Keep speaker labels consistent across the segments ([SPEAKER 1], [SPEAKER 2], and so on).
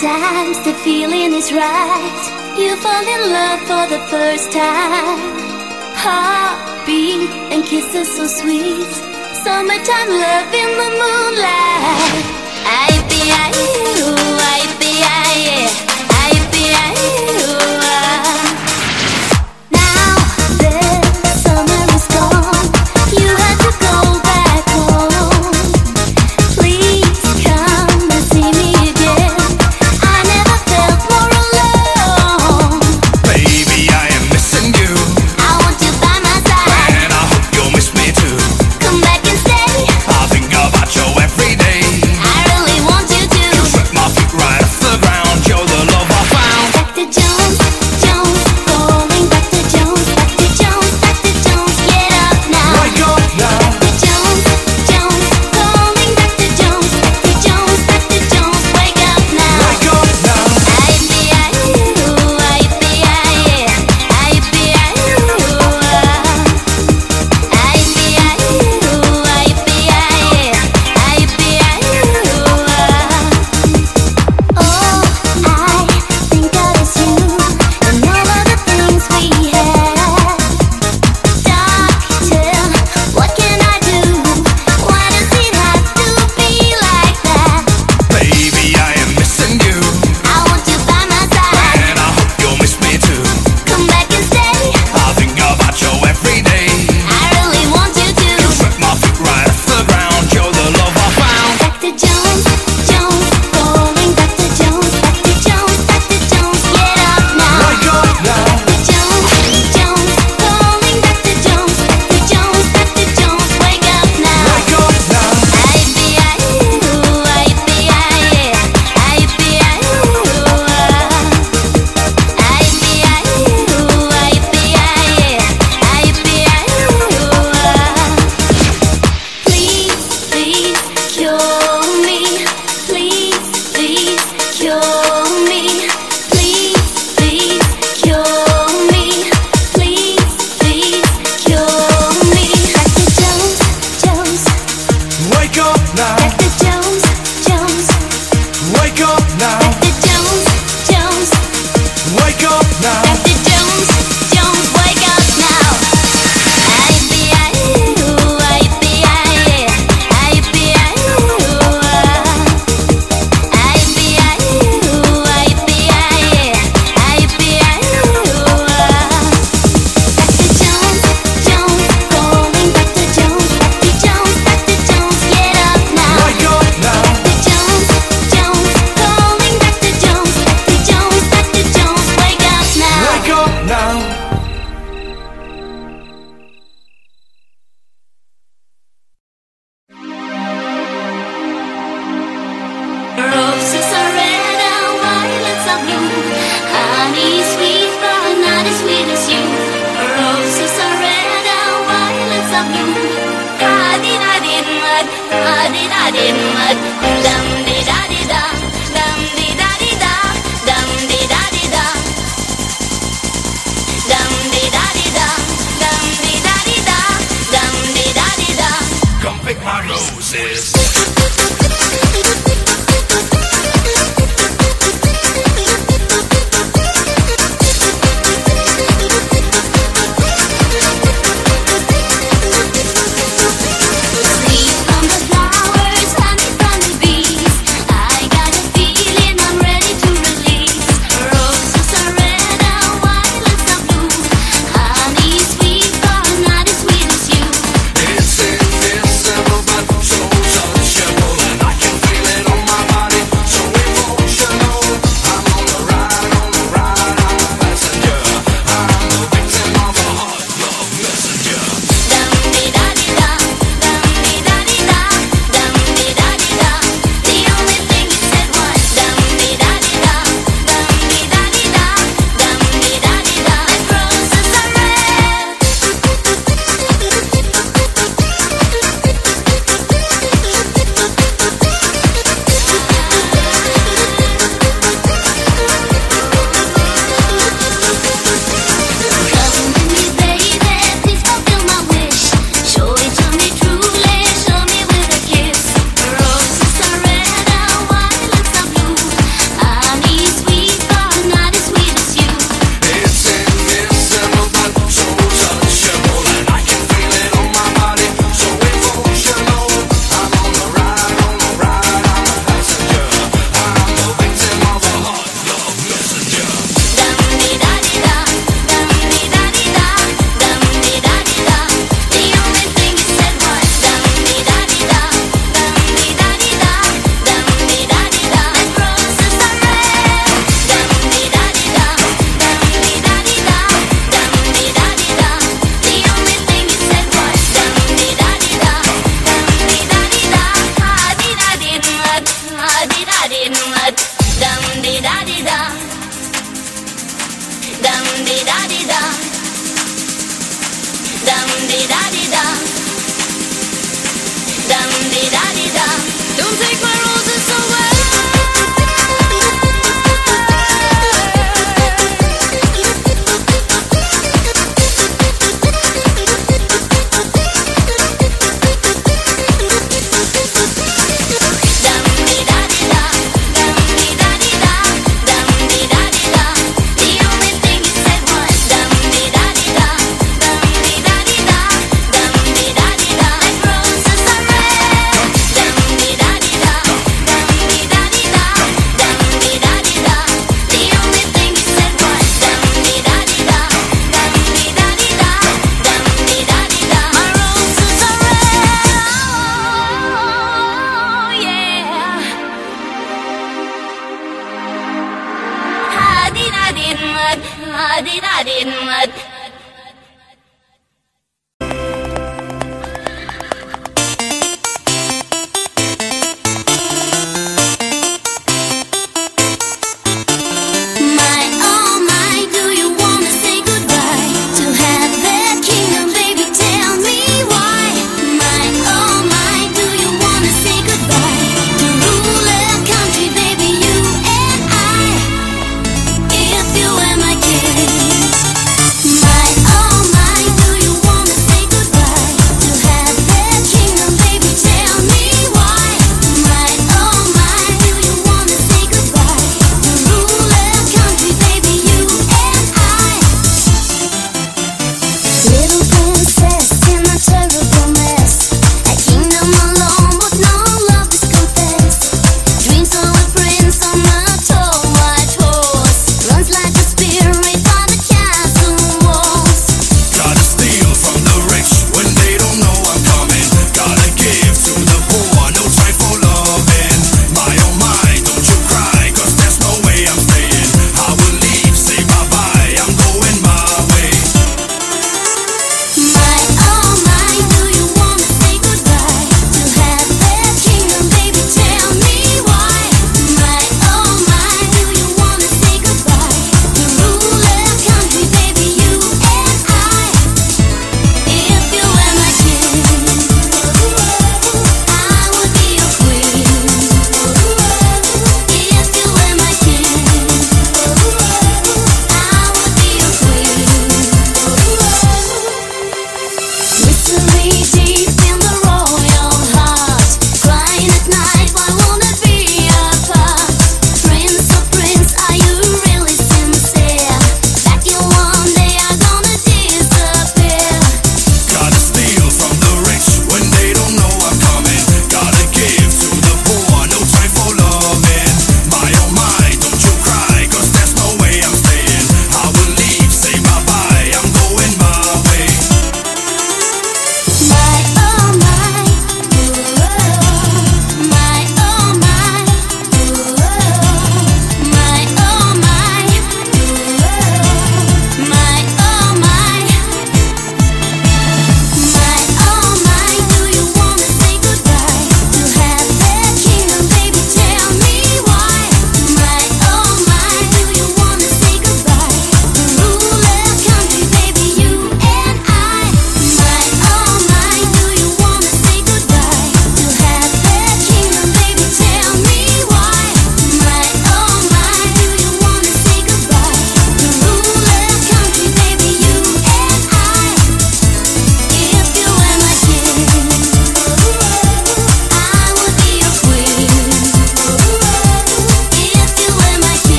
[SPEAKER 1] times the feeling is right. You fall in love for the first time. Heartbeat and kisses so sweet. Summertime love in the moonlight. I'd be you.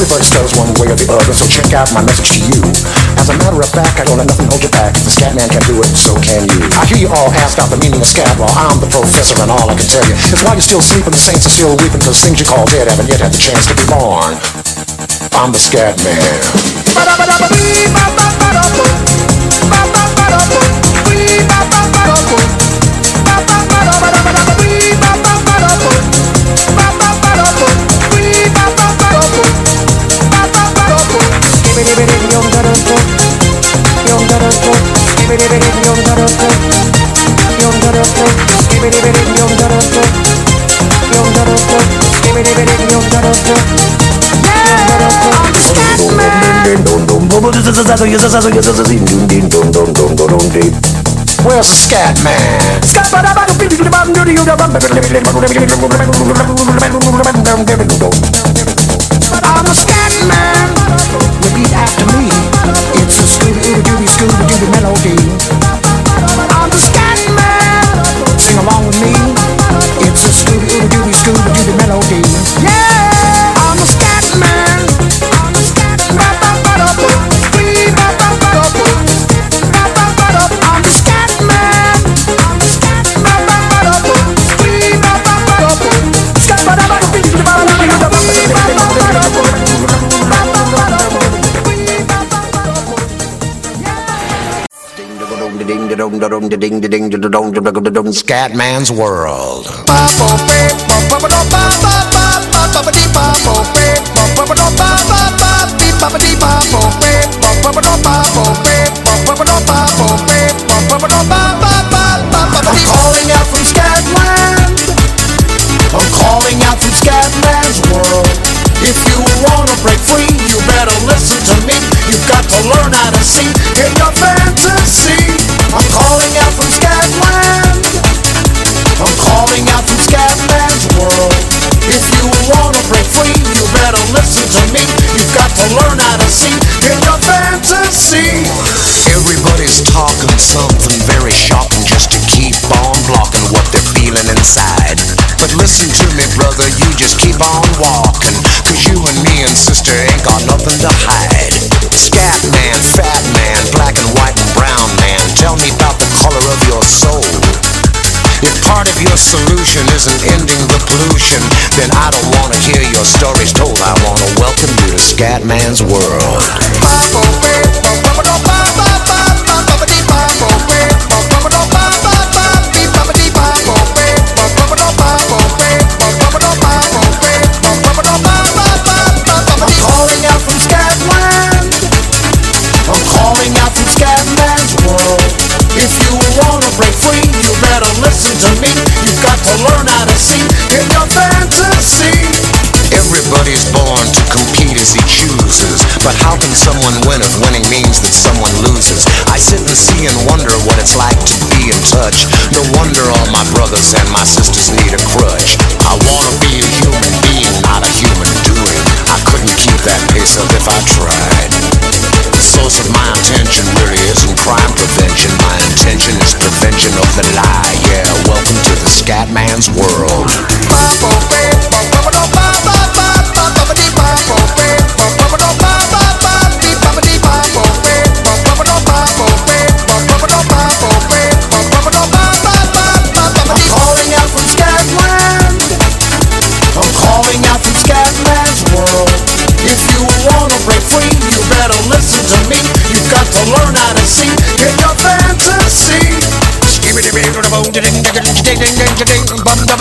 [SPEAKER 2] Everybody stutters one way or the other, so check out my message to you. As a matter of fact, I don't let nothing hold you back. If the scat man can do it, so can you. I hear you all ask out the meaning of scat, well, I'm the professor and all I can tell you is while you're still sleeping, the saints are still weeping, cause things you call dead haven't yet had the chance to be born. I'm the scat man. Scat man? I'm a scat man. Repeat after me. It's a Scooby Dooby Scooby Dooby melody. Scatman's World. Keep on walking. Cause you and me and sister ain't got nothing to hide. Scat man, fat man, black and white and brown man, tell me about the color of your soul. If part of your solution isn't ending the pollution, then I don't wanna hear your stories told. I wanna welcome you to Scatman's world. But how can someone win if winning means that someone loses? I sit and see and wonder what it's like to be in touch. No wonder all my brothers and my sisters need a crutch. I wanna be a human being, not a human doing. I couldn't keep that pace up if I tried. The source of my attention really isn't crime prevention. My intention is prevention of the lie. Yeah, welcome to the Scatman's world. I'm I'm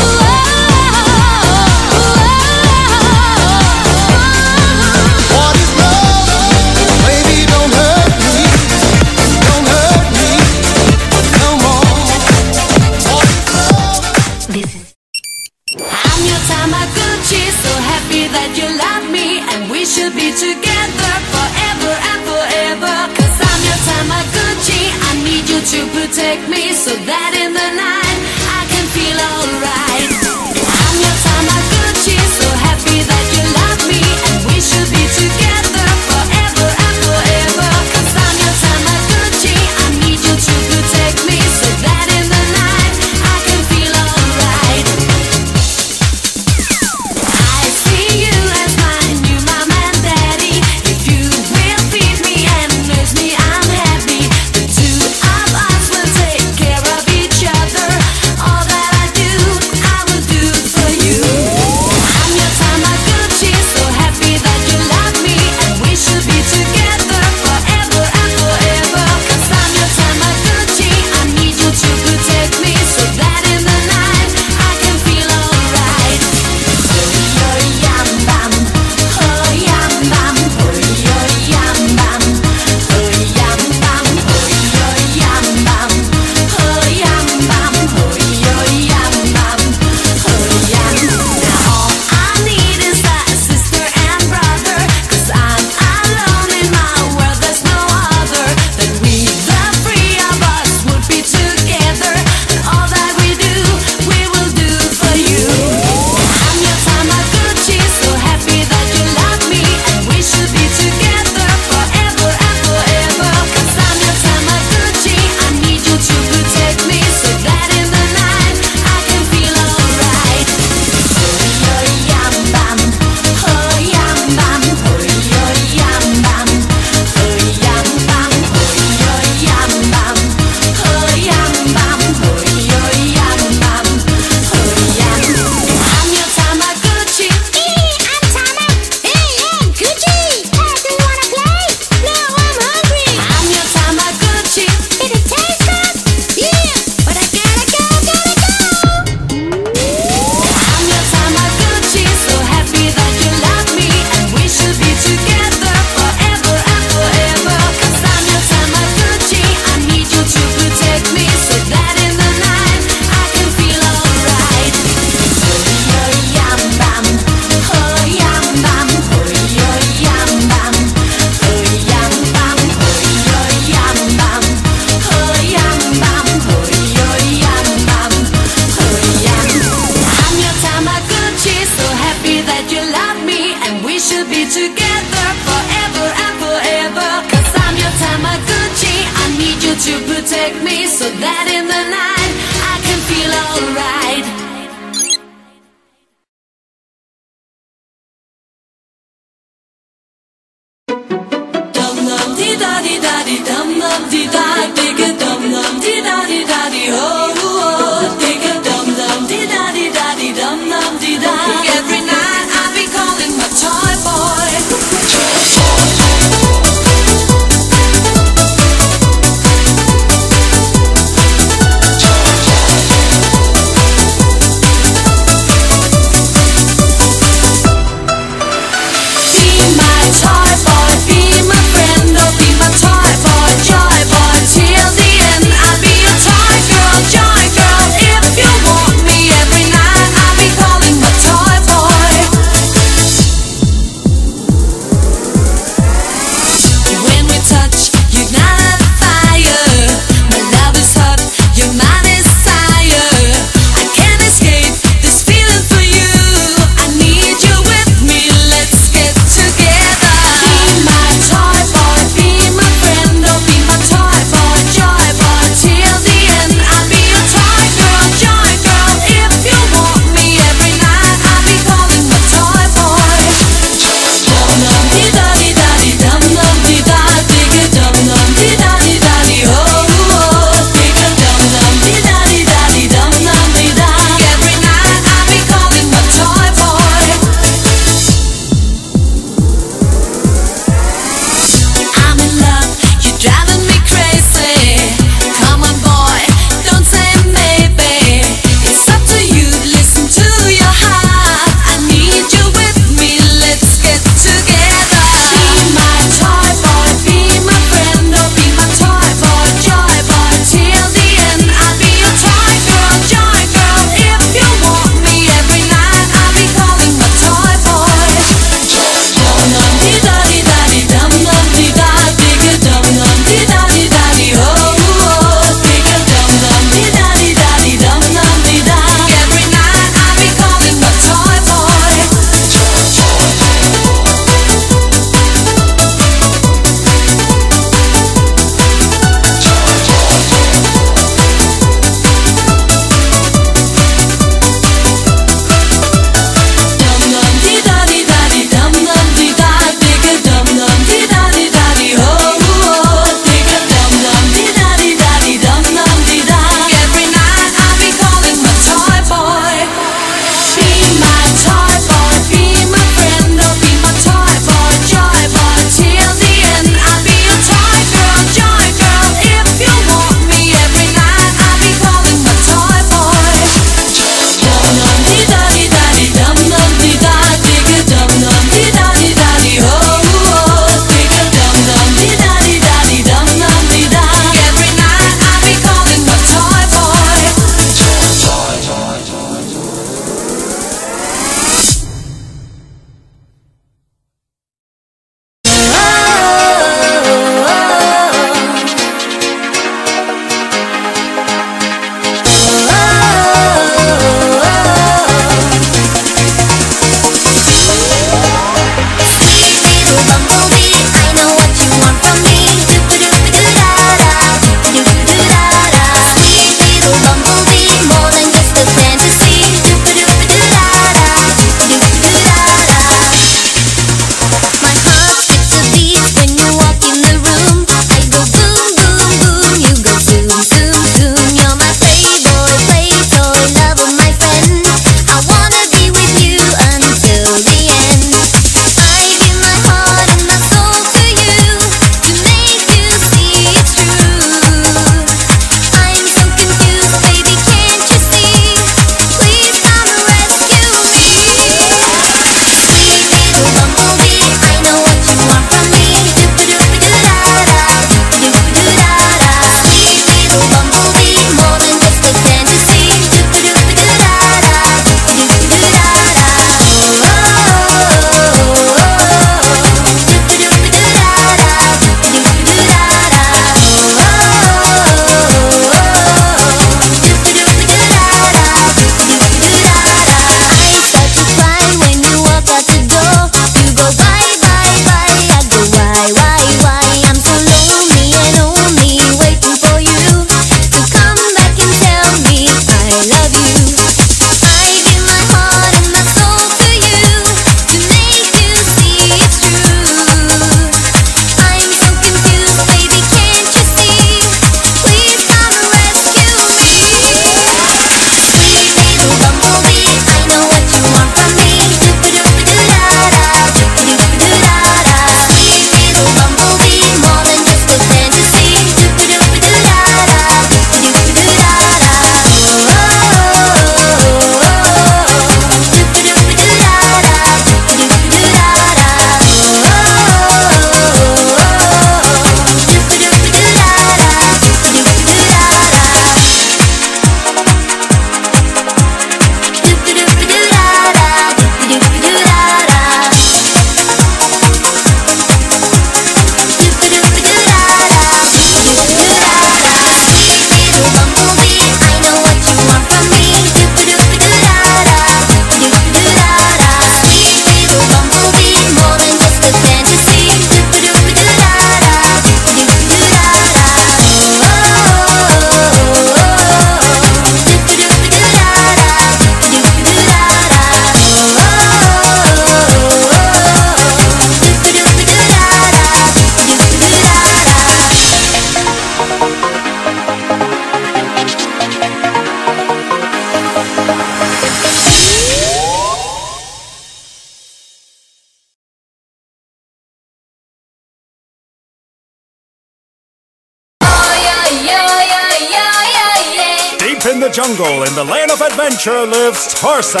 [SPEAKER 3] jungle, in the land of adventure, lives Tarzan.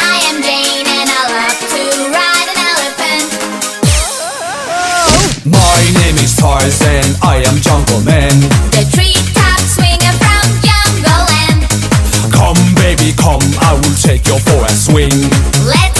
[SPEAKER 1] I am Jane and I love to ride an elephant.
[SPEAKER 4] My name is Tarzan, I am Jungle Man.
[SPEAKER 1] The treetop swinger from Jungle Land.
[SPEAKER 4] Come, baby, come, I will take you for a swing.
[SPEAKER 1] Let's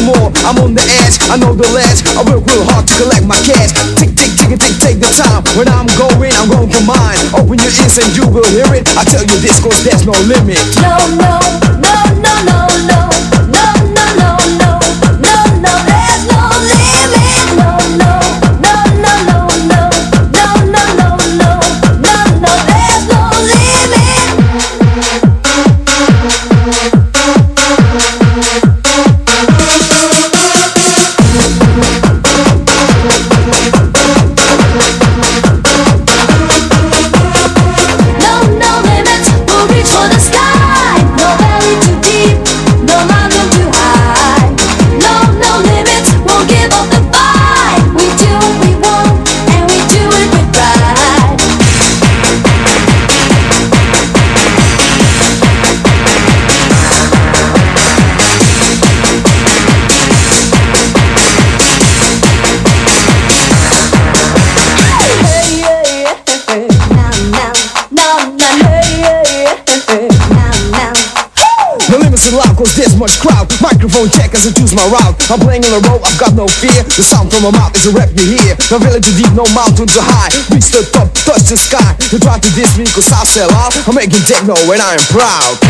[SPEAKER 1] I'm
[SPEAKER 5] on, I'm on the edge, I know the ledge. I work real hard to collect my cash. Tick, tick, tick, tick, take the time. When I'm going, I'm going for mine. Open your ears and you will hear it. I tell you this cause there's no limit.
[SPEAKER 6] No, no, no, no, no, no.
[SPEAKER 5] Microphone check as I choose my route. I'm playing on the road, I've got no fear. The sound from my mouth is a rap you hear. No valley too deep, no mountain too high. Reach the top, touch the sky. You try to diss me cause I sell out. I'm making techno and I am proud.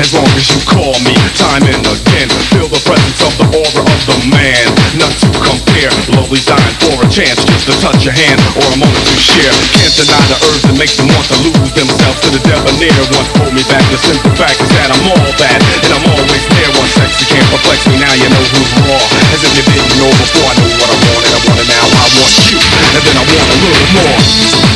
[SPEAKER 7] As long as you call me time and again. Feel the presence of the aura of the man, none to compare. Lovely dying for a chance just to touch your hand or a moment to share. Can't deny the urge that makes them want to lose themselves to the debonair. One hold me back, the simple fact is that I'm all that, and I'm always there. One sexy can't perplex me, now you know who's raw. As if you didn't know before, I know what I wanted, I want it now, I want you, and then I want a little more.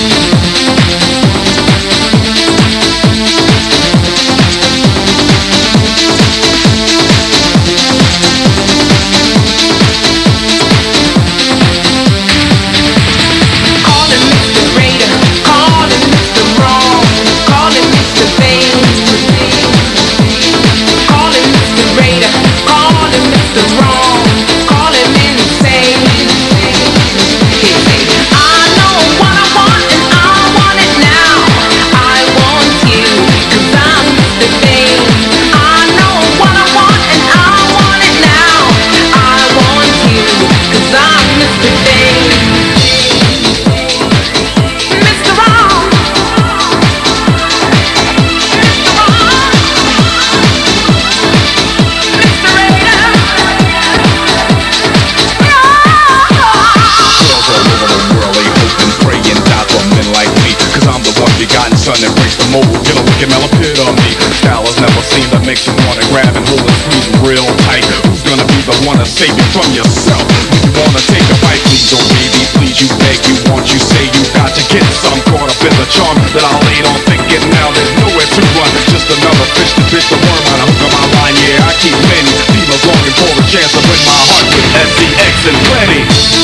[SPEAKER 7] From yourself? When you wanna take a bite, please, don't oh baby, please, you beg, you want, you say you got to get some. Caught up in the charm that I laid on thinking now there's nowhere to run. Just another fish to fish the worm out of hook on my line. Yeah, I keep many females longing for a chance to win my heart with SCX and plenty.